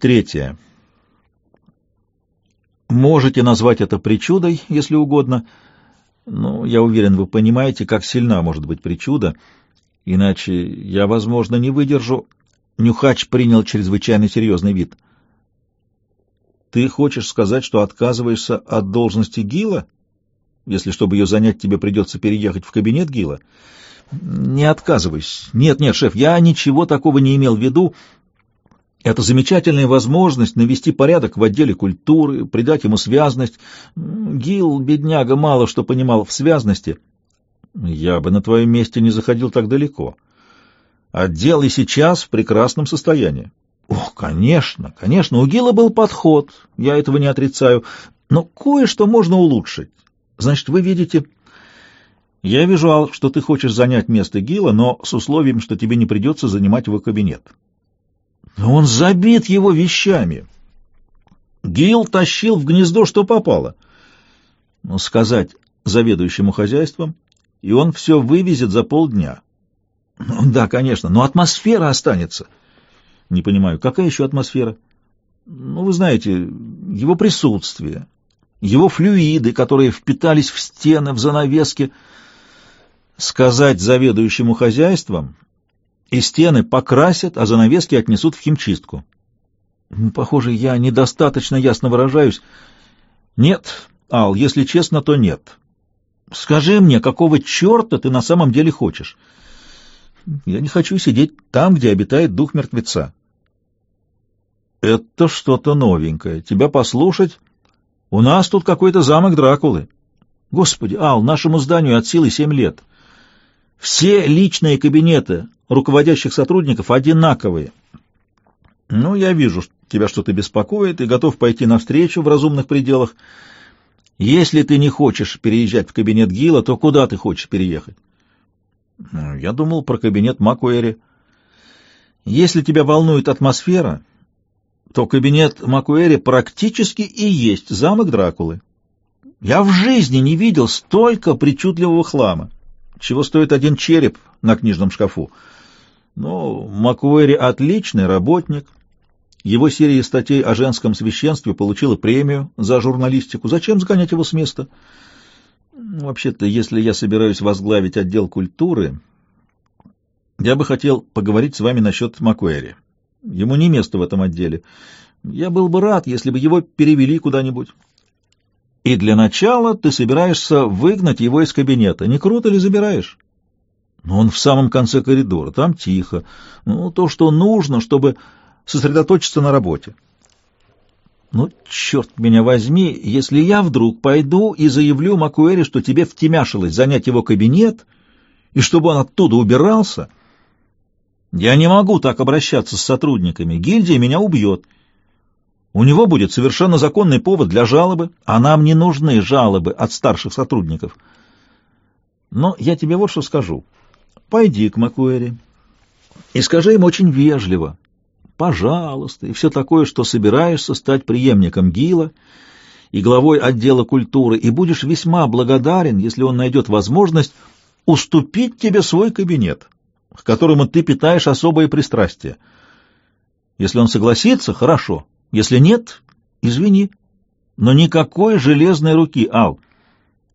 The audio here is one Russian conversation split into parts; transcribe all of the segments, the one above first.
Третье. Можете назвать это причудой, если угодно, но я уверен, вы понимаете, как сильна может быть причуда, иначе я, возможно, не выдержу. Нюхач принял чрезвычайно серьезный вид. Ты хочешь сказать, что отказываешься от должности Гила? Если, чтобы ее занять, тебе придется переехать в кабинет Гила? Не отказывайся. Нет, нет, шеф, я ничего такого не имел в виду. Это замечательная возможность навести порядок в отделе культуры, придать ему связность. Гил, бедняга, мало что понимал в связности. Я бы на твоем месте не заходил так далеко. Отдел и сейчас в прекрасном состоянии. Ох, конечно, конечно, у Гила был подход, я этого не отрицаю, но кое-что можно улучшить. Значит, вы видите... Я вижу, Ал, что ты хочешь занять место Гила, но с условием, что тебе не придется занимать его кабинет. Но он забит его вещами. Гил тащил в гнездо, что попало. Ну, сказать заведующему хозяйством, и он все вывезет за полдня. Ну, да, конечно, но атмосфера останется. Не понимаю, какая еще атмосфера? Ну, вы знаете, его присутствие, его флюиды, которые впитались в стены, в занавески. Сказать заведующему хозяйством, и стены покрасят, а занавески отнесут в химчистку. Ну, похоже, я недостаточно ясно выражаюсь. Нет, Ал, если честно, то нет. Скажи мне, какого черта ты на самом деле хочешь? Я не хочу сидеть там, где обитает дух мертвеца. Это что-то новенькое. Тебя послушать у нас тут какой-то замок Дракулы. Господи, Ал, нашему зданию от силы семь лет. Все личные кабинеты руководящих сотрудников одинаковые. Ну, я вижу, тебя что-то беспокоит и готов пойти навстречу в разумных пределах. Если ты не хочешь переезжать в кабинет Гила, то куда ты хочешь переехать? Ну, я думал про кабинет Макуэри. Если тебя волнует атмосфера, то кабинет Макуэри практически и есть замок Дракулы. Я в жизни не видел столько причудливого хлама, чего стоит один череп на книжном шкафу. Но Макуэри отличный работник. Его серия статей о женском священстве получила премию за журналистику. Зачем сгонять его с места? Вообще-то, если я собираюсь возглавить отдел культуры, я бы хотел поговорить с вами насчет Макуэри. Ему не место в этом отделе. Я был бы рад, если бы его перевели куда-нибудь. И для начала ты собираешься выгнать его из кабинета. Не круто ли забираешь? Но он в самом конце коридора, там тихо. Ну, то, что нужно, чтобы сосредоточиться на работе. Ну, черт меня возьми, если я вдруг пойду и заявлю Макуэре, что тебе втемяшилось занять его кабинет, и чтобы он оттуда убирался... Я не могу так обращаться с сотрудниками. Гильдия меня убьет. У него будет совершенно законный повод для жалобы, а нам не нужны жалобы от старших сотрудников. Но я тебе вот что скажу. Пойди к Макуэри и скажи им очень вежливо, пожалуйста, и все такое, что собираешься стать преемником Гила и главой отдела культуры, и будешь весьма благодарен, если он найдет возможность уступить тебе свой кабинет к которому ты питаешь особое пристрастие. Если он согласится, хорошо. Если нет, извини. Но никакой железной руки, Ал.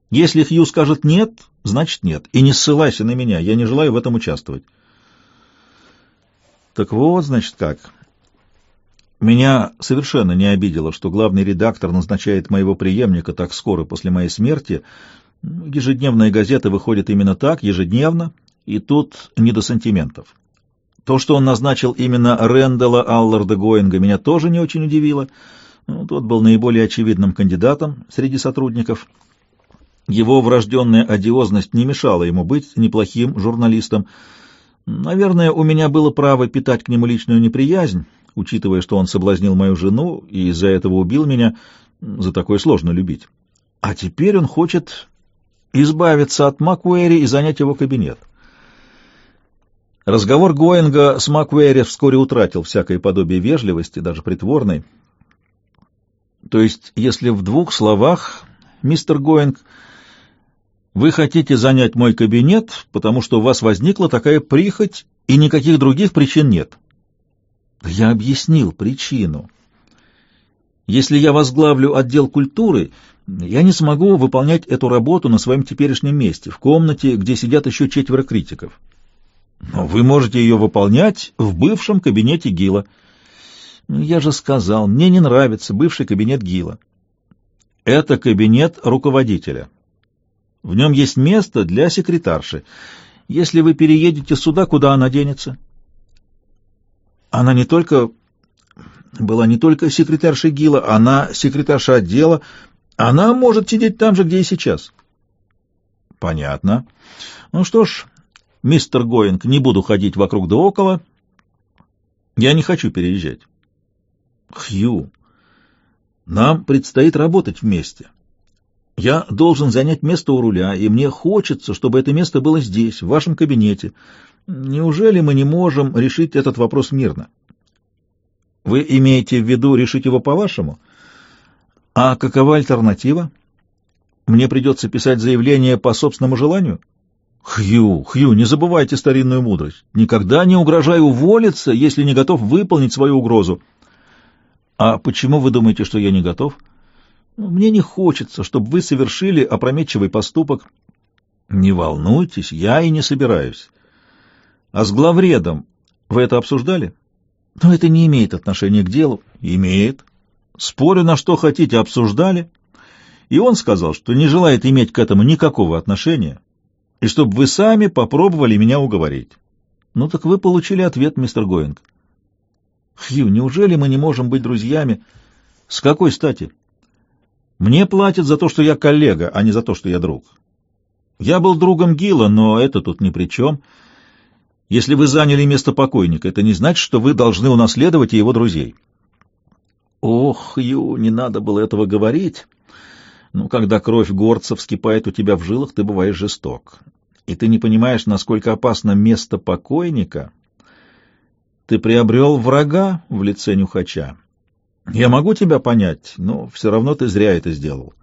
Если Хью скажет «нет», значит «нет». И не ссылайся на меня, я не желаю в этом участвовать. Так вот, значит, как. Меня совершенно не обидело, что главный редактор назначает моего преемника так скоро после моей смерти. Ежедневная газета выходит именно так, ежедневно, и тут не до сантиментов. То, что он назначил именно Рэндала Алларда Гоинга, меня тоже не очень удивило. Ну, тот был наиболее очевидным кандидатом среди сотрудников. Его врожденная одиозность не мешала ему быть неплохим журналистом. Наверное, у меня было право питать к нему личную неприязнь, учитывая, что он соблазнил мою жену и из-за этого убил меня. За такое сложно любить. А теперь он хочет избавиться от Макуэри и занять его кабинет. Разговор Гоинга с Маквери вскоре утратил всякое подобие вежливости, даже притворной. То есть, если в двух словах, мистер Гоинг, вы хотите занять мой кабинет, потому что у вас возникла такая прихоть, и никаких других причин нет. Я объяснил причину. Если я возглавлю отдел культуры, я не смогу выполнять эту работу на своем теперешнем месте, в комнате, где сидят еще четверо критиков. Но вы можете ее выполнять в бывшем кабинете Гила. Я же сказал, мне не нравится бывший кабинет Гила. Это кабинет руководителя. В нем есть место для секретарши. Если вы переедете сюда, куда она денется? Она не только была не только секретаршей Гила, она секретарша отдела. Она может сидеть там же, где и сейчас. Понятно. Ну что ж, мистер Гоинг, не буду ходить вокруг да около. Я не хочу переезжать. Хью, нам предстоит работать вместе. Я должен занять место у руля, и мне хочется, чтобы это место было здесь, в вашем кабинете. Неужели мы не можем решить этот вопрос мирно? Вы имеете в виду решить его по-вашему? А какова альтернатива? Мне придется писать заявление по собственному желанию? Хью, Хью, не забывайте старинную мудрость. Никогда не угрожай уволиться, если не готов выполнить свою угрозу. А почему вы думаете, что я не готов? Мне не хочется, чтобы вы совершили опрометчивый поступок. Не волнуйтесь, я и не собираюсь. А с главредом вы это обсуждали? Но это не имеет отношения к делу. Имеет. Спорю на что хотите, обсуждали. И он сказал, что не желает иметь к этому никакого отношения, и чтобы вы сами попробовали меня уговорить. Ну так вы получили ответ, мистер Гоинг. Хью, неужели мы не можем быть друзьями? С какой стати? Мне платят за то, что я коллега, а не за то, что я друг. Я был другом Гила, но это тут ни при чем. Если вы заняли место покойника, это не значит, что вы должны унаследовать его друзей. Ох, Ю, не надо было этого говорить. Ну, когда кровь горца вскипает у тебя в жилах, ты бываешь жесток. И ты не понимаешь, насколько опасно место покойника. Ты приобрел врага в лице нюхача. Я могу тебя понять, но все равно ты зря это сделал.